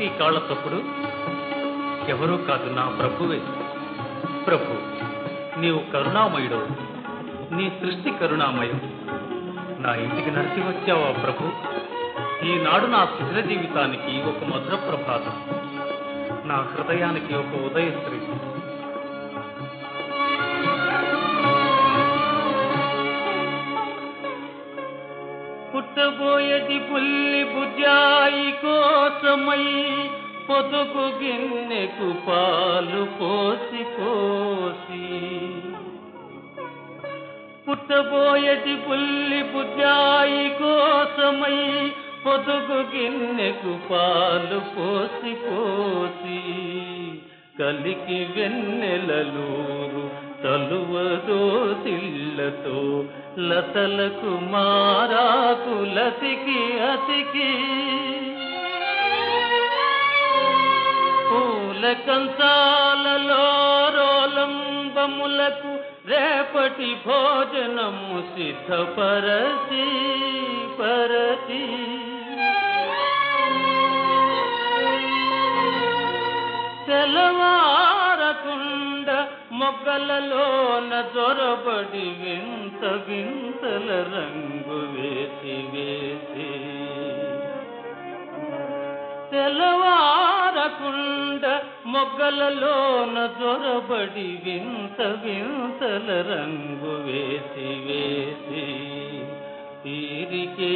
ఏమిటి ఈ కాళ్ళ తప్పుడు? ఎవరూ కాదు నా ప్రభువే. ప్రభు నీవు కరుణామయుడు నీ సృష్టి కరుణామయం. నా ఇంటికి నడిచి వచ్చావా ప్రభు? ఈనాడు నా శిథిర జీవితానికి ఒక మధుర ప్రభాతం నా హృదయానికి ఒక ఉదయశ్రీ. పుట్టబోయేది పుల్లి బుజాయి కోసమై పొదుగు గిన్నెకు పాలు పోసి పోసి. పుట్టబోయేది పుల్లి బుజాయి కోసమై పొదుగు గిన్నెకు పాలు పోసి పోసి. కలికి వెన్నెలలూరు తలువదో సిల్లతో లతలకు మారాకు లతికి అతికి. పూల కంచాలలో రోలంబములకు రేపటి భోజనము సిద్ధపరచి పరచి. తెలవారకుండా మొగ్గలలోన జొరబడి వింత వింతల రంగు వేసి వేసి. తెలవారకుండ మొగ్గలలోన జొరబడి వింత వింతల రంగు వేసి వేసి. తీరికే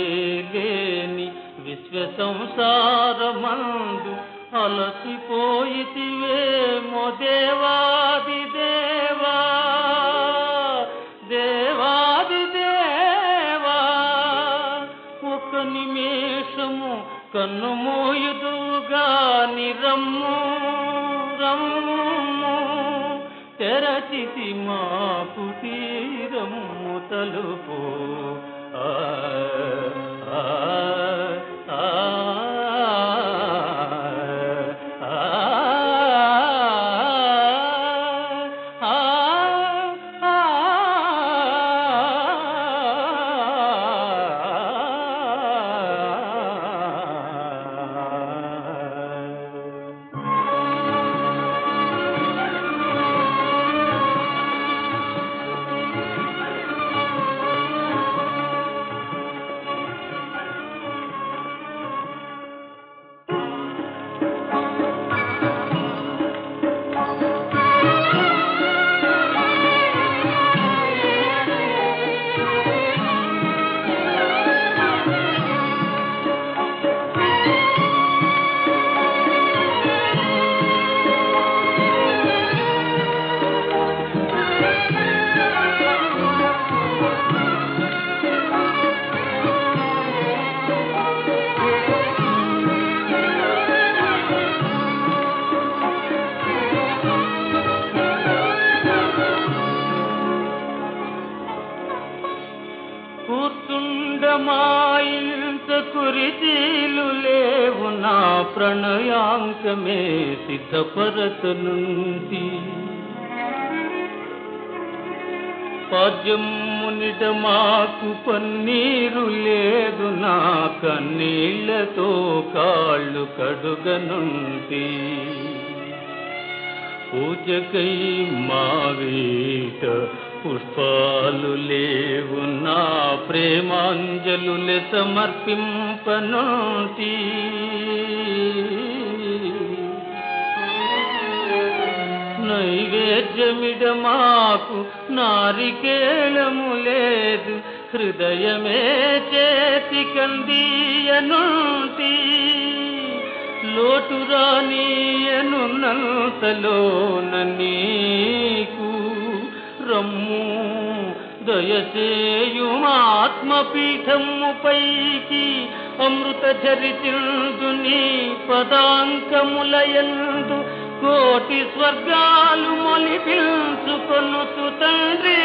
లేని విశ్వ సంసారమందు అలసిపోయితివేమో దేవాది దేవా. కన్ను మోయుదుగా నిరమ్ము రమ్ము తెరచితి మా కుటీరము తలుపు. ఆ కూర్చుండమాయింత కురిచీలు లేవు నా ప్రణయాంకమే సిద్ధపరతనుంటి పద్యమునిట మాకు పన్నీరు లేదు నా కన్నీళ్ళతో కాళ్ళు కడుగ కడుగనుంటి పూజకై మావీట పుష్పాలు లేవు నా ప్రేమాంజలులె సమర్పింపనోటి నైవేద్యమిడ మాకు నారికేళము లేదు హృదయమే చేతి కందీయనుంటి లోటు రానియనున్నంతలోన నీకు రమ్ము దయచేయుమాత్మపీఠము పైకి అమృత చరితిందు నీ పదాంకములయందు కోటి స్వర్గాలు మొలిపించుకొనుతు తండ్రి.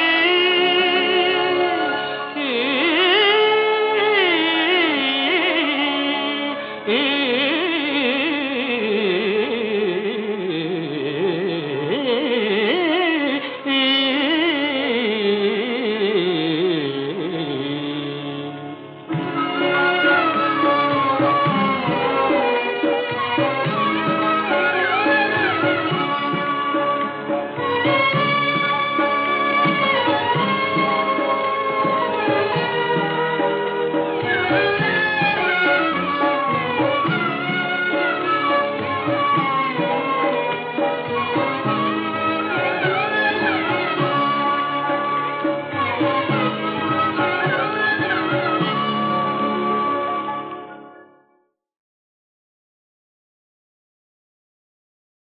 Hallelujah.